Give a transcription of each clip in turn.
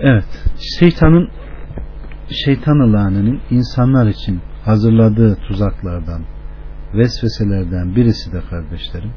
Evet, şeytanın şeytan ilanının insanlar için hazırladığı tuzaklardan, vesveselerden birisi de kardeşlerim.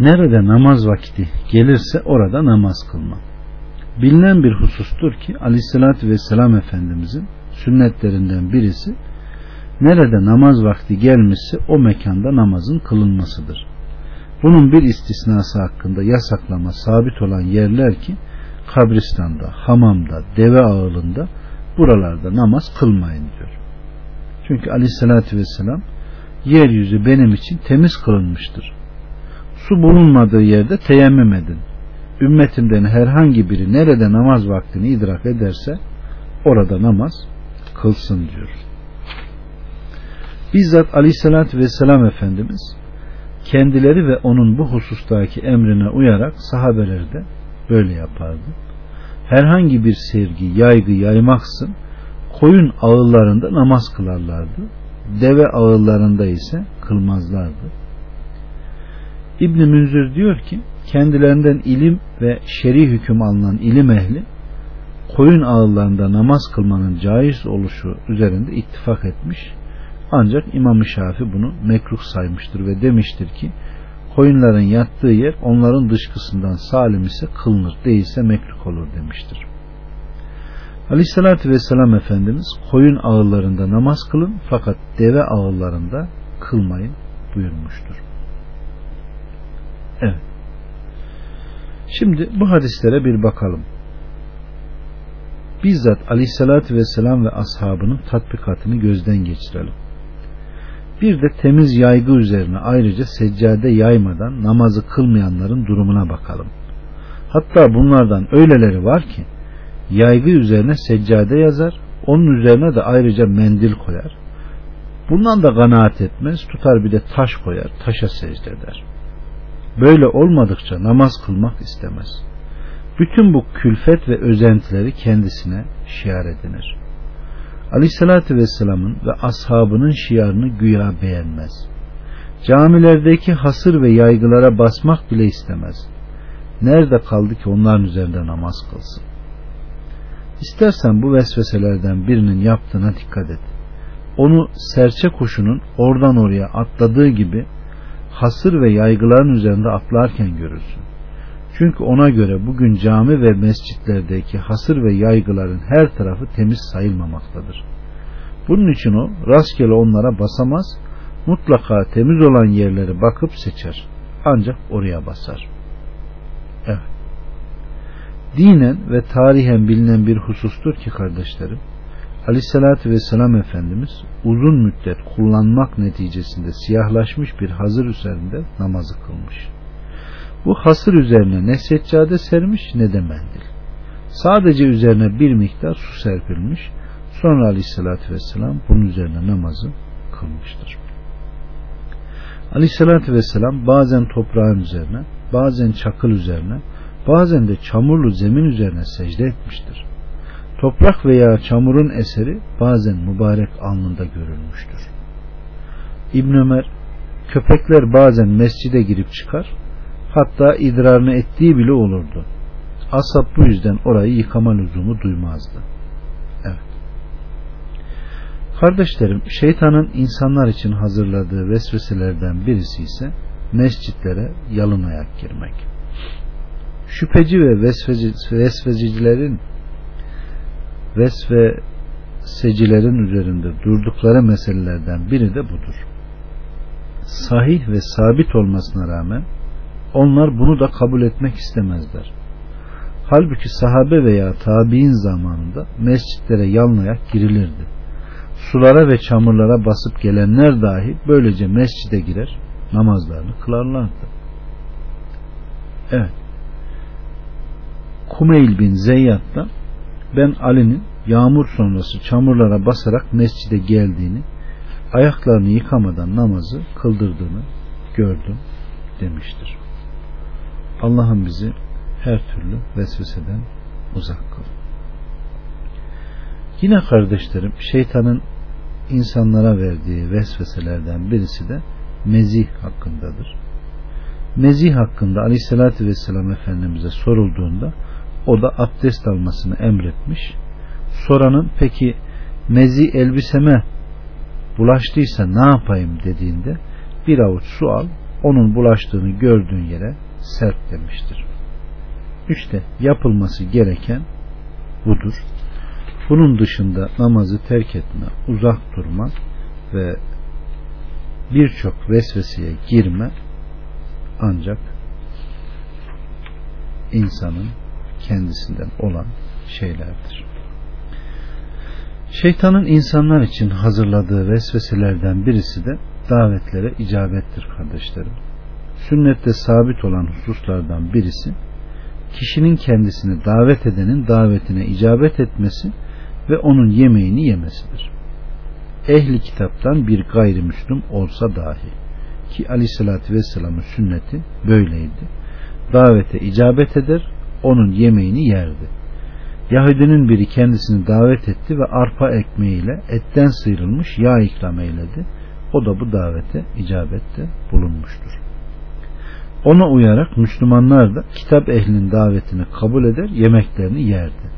Nerede namaz vakti gelirse orada namaz kılma. Bilinen bir husustur ki Aleyhisselatü Vesselam Efendimizin sünnetlerinden birisi nerede namaz vakti gelmişse o mekanda namazın kılınmasıdır. Bunun bir istisnası hakkında yasaklama sabit olan yerler ki kabristanda, hamamda, deve ağılında buralarda namaz kılmayın diyor. Çünkü aleyhissalatü vesselam yeryüzü benim için temiz kılınmıştır. Su bulunmadığı yerde teyemmüm edin. Ümmetimden herhangi biri nerede namaz vaktini idrak ederse orada namaz kılsın diyor. Bizzat aleyhissalatü vesselam Efendimiz kendileri ve onun bu husustaki emrine uyarak sahabeleri de böyle yapardı. Herhangi bir sevgi, yaygı yaymaksın koyun ağıllarında namaz kılarlardı. Deve ağıllarında ise kılmazlardı. İbn Münzür diyor ki kendilerinden ilim ve şer'i hüküm alınan ilim ehli koyun ağıllarında namaz kılmanın caiz oluşu üzerinde ittifak etmiş. Ancak İmam-ı Şafi bunu mekruh saymıştır ve demiştir ki koyunların yattığı yer onların dışkısından salim ise kılınır değilse mekruh olur demiştir. Aleyhissalatü vesselam Efendimiz koyun ağıllarında namaz kılın fakat deve ağıllarında kılmayın buyurmuştur. Evet. Şimdi bu hadislere bir bakalım. Bizzat Aleyhissalatü vesselam ve ashabının tatbikatını gözden geçirelim. Bir de temiz yaygı üzerine ayrıca seccade yaymadan namazı kılmayanların durumuna bakalım. Hatta bunlardan öyleleri var ki yaygı üzerine seccade yazar, onun üzerine de ayrıca mendil koyar. Bundan da kanaat etmez, tutar bir de taş koyar, taşa secde eder. Böyle olmadıkça namaz kılmak istemez. Bütün bu külfet ve özentileri kendisine şiar edinir. Aleyhissalatü Vesselam'ın ve ashabının şiarını güya beğenmez. Camilerdeki hasır ve yaygılara basmak bile istemez. Nerede kaldı ki onların üzerinde namaz kılsın? İstersen bu vesveselerden birinin yaptığına dikkat et. Onu serçe kuşunun oradan oraya atladığı gibi hasır ve yaygıların üzerinde atlarken görürsün. Çünkü ona göre bugün cami ve mescitlerdeki hasır ve yaygıların her tarafı temiz sayılmamaktadır. Bunun için o rastgele onlara basamaz, mutlaka temiz olan yerleri bakıp seçer. Ancak oraya basar. Evet. Dinen ve tarihen bilinen bir husustur ki kardeşlerim, Aleyhisselatü Vesselam Efendimiz uzun müddet kullanmak neticesinde siyahlaşmış bir hazır üzerinde namazı kılmış. Bu hasır üzerine ne seccade sermiş ne de mendil. Sadece üzerine bir miktar su serpilmiş. Sonra aleyhissalatü vesselam bunun üzerine namazı kılmıştır. Aleyhissalatü vesselam bazen toprağın üzerine, bazen çakıl üzerine, bazen de çamurlu zemin üzerine secde etmiştir. Toprak veya çamurun eseri bazen mübarek alnında görülmüştür. İbn Ömer köpekler bazen mescide girip çıkar, hatta idrarını ettiği bile olurdu. Asap bu yüzden orayı yıkama lüzumu duymazdı. Evet. Kardeşlerim, şeytanın insanlar için hazırladığı vesveselerden birisi ise mescitlere yalın ayak girmek. Şüpheci ve vesvesecilerin vesvesecilerin üzerinde durdukları meselelerden biri de budur. Sahih ve sabit olmasına rağmen onlar bunu da kabul etmek istemezler. Halbuki sahabe veya tabi'in zamanında mescitlere yanlayak girilirdi. Sulara ve çamurlara basıp gelenler dahi böylece mescide girer, namazlarını kılarlardı. Evet. Kumeyl bin Zeyyat'ta ben Ali'nin yağmur sonrası çamurlara basarak mescide geldiğini, ayaklarını yıkamadan namazı kıldırdığını gördüm demiştir. Allah'ım bizi her türlü vesveseden uzak kıl. Yine kardeşlerim şeytanın insanlara verdiği vesveselerden birisi de mezih hakkındadır. Mezih hakkında aleyhissalatü vesselam Efendimiz'e sorulduğunda O da abdest almasını emretmiş. Soranın peki mezi elbiseme bulaştıysa ne yapayım dediğinde bir avuç su al onun bulaştığını gördüğün yere serp demiştir. İşte yapılması gereken budur. Bunun dışında namazı terk etme, uzak durma ve birçok vesveseye girme ancak insanın kendisinden olan şeylerdir. Şeytanın insanlar için hazırladığı vesveselerden birisi de davetlere icabettir kardeşlerim. Sünnette sabit olan hususlardan birisi kişinin kendisini davet edenin davetine icabet etmesi ve onun yemeğini yemesidir. Ehli kitaptan bir gayrimüslim olsa dahi ki aleyhissalatü vesselamın sünneti böyleydi. Davete icabet eder, onun yemeğini yerdi. Yahudinin biri kendisini davet etti ve arpa ekmeğiyle etten sıyrılmış yağ ikram eyledi. O da bu davete icabette bulunmuştur. Ona uyarak Müslümanlar da kitap ehlinin davetini kabul eder, yemeklerini yerdi.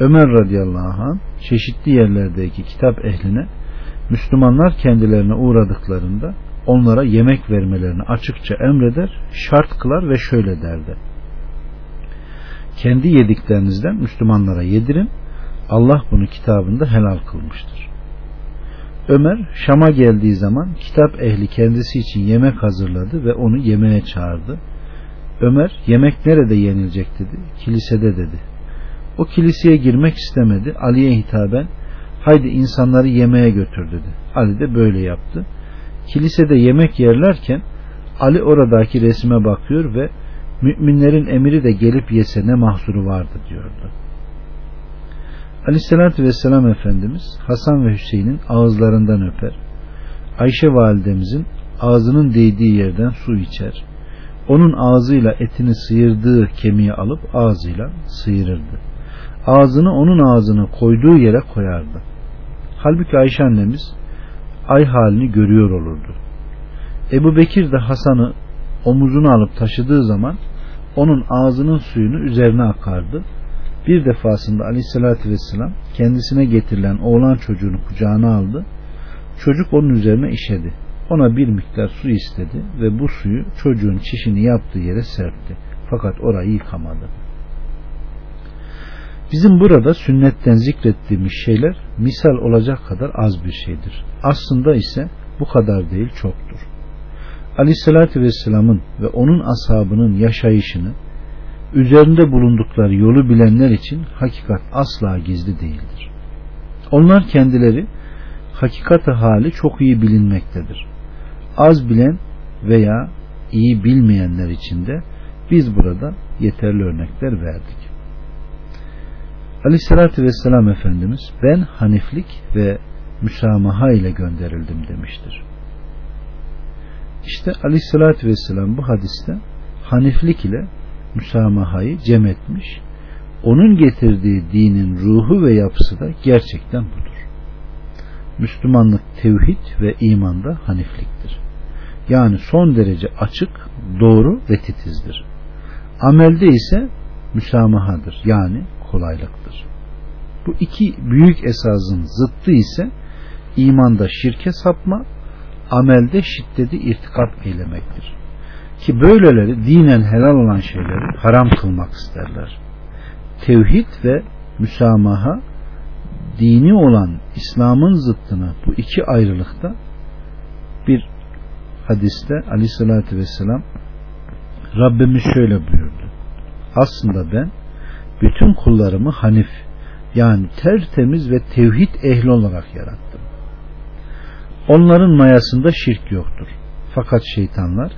Ömer radıyallahu anh çeşitli yerlerdeki kitap ehline Müslümanlar kendilerine uğradıklarında onlara yemek vermelerini açıkça emreder, şart kılar ve şöyle derdi. Kendi yediklerinizden Müslümanlara yedirin. Allah bunu kitabında helal kılmıştır. Ömer Şam'a geldiği zaman kitap ehli kendisi için yemek hazırladı ve onu yemeğe çağırdı. Ömer yemek nerede yenilecek dedi. Kilisede dedi. O kiliseye girmek istemedi. Ali'ye hitaben haydi insanları yemeğe götür dedi. Ali de böyle yaptı. Kilisede yemek yerlerken Ali oradaki resme bakıyor ve müminlerin emiri de gelip yese ne mahsuru vardı diyordu. Aleyhissalatü vesselam Efendimiz Hasan ve Hüseyin'in ağızlarından öper. Ayşe validemizin ağzının değdiği yerden su içer. Onun ağzıyla etini sıyırdığı kemiği alıp ağzıyla sıyırırdı. Ağzını onun ağzına koyduğu yere koyardı. Halbuki Ayşe annemiz ay halini görüyor olurdu. Ebu Bekir de Hasan'ı omuzunu alıp taşıdığı zaman onun ağzının suyunu üzerine akardı. Bir defasında aleyhissalatü vesselam kendisine getirilen oğlan çocuğunu kucağına aldı. Çocuk onun üzerine işedi. Ona bir miktar su istedi ve bu suyu çocuğun çişini yaptığı yere serpti. Fakat orayı yıkamadı. Bizim burada sünnetten zikrettiğimiz şeyler misal olacak kadar az bir şeydir. Aslında ise bu kadar değil çoktur. Aleyhissalatü Vesselam'ın ve onun ashabının yaşayışını üzerinde bulundukları yolu bilenler için hakikat asla gizli değildir. Onlar kendileri hakikati hali çok iyi bilinmektedir. Az bilen veya iyi bilmeyenler için de biz burada yeterli örnekler verdik. Aleyhissalatü Vesselam Efendimiz ben haniflik ve müsamaha ile gönderildim demiştir. İşte Aleyhissalatü Vesselam bu hadiste haniflik ile müsamahayı cem etmiş. Onun getirdiği dinin ruhu ve yapısı da gerçekten budur. Müslümanlık tevhid ve imanda hanifliktir. Yani son derece açık, doğru ve titizdir. Amelde ise müsamahadır. Yani kolaylıktır. Bu iki büyük esasın zıttı ise imanda şirke sapma, amelde şiddeti irtikap eylemektir. Ki böyleleri dinen helal olan şeyleri haram kılmak isterler. Tevhid ve müsamaha dini olan İslam'ın zıttına bu iki ayrılıkta bir hadiste aleyhissalatü vesselam Rabbimiz şöyle buyurdu. Aslında ben bütün kullarımı hanif yani tertemiz ve tevhid ehli olarak yarattım. Onların mayasında şirk yoktur. Fakat şeytanlar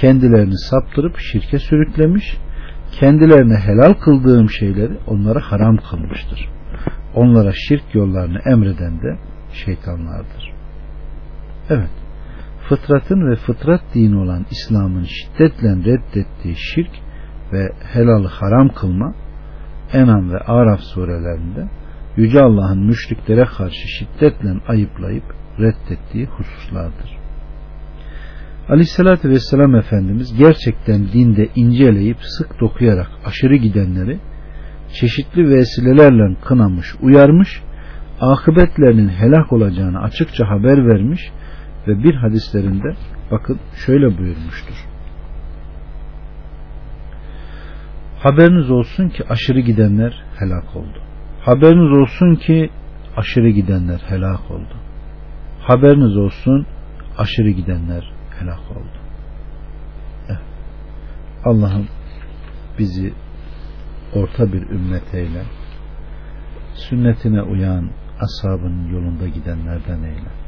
kendilerini saptırıp şirke sürüklemiş, kendilerine helal kıldığım şeyleri onlara haram kılmıştır. Onlara şirk yollarını emreden de şeytanlardır. Evet, fıtratın ve fıtrat dini olan İslam'ın şiddetle reddettiği şirk ve helalı haram kılma Enam ve Araf surelerinde Yüce Allah'ın müşriklere karşı şiddetle ayıplayıp reddettiği hususlardır. Aleyhissalatü Vesselam Efendimiz gerçekten dinde inceleyip sık dokuyarak aşırı gidenleri çeşitli vesilelerle kınamış, uyarmış, akıbetlerinin helak olacağını açıkça haber vermiş ve bir hadislerinde bakın şöyle buyurmuştur. Haberiniz olsun ki aşırı gidenler helak oldu. Haberiniz olsun ki aşırı gidenler helak oldu. Haberiniz olsun aşırı gidenler helak oldu. Evet. Allah'ım bizi orta bir ümmet eyle. Sünnetine uyan ashabının yolunda gidenlerden eyle.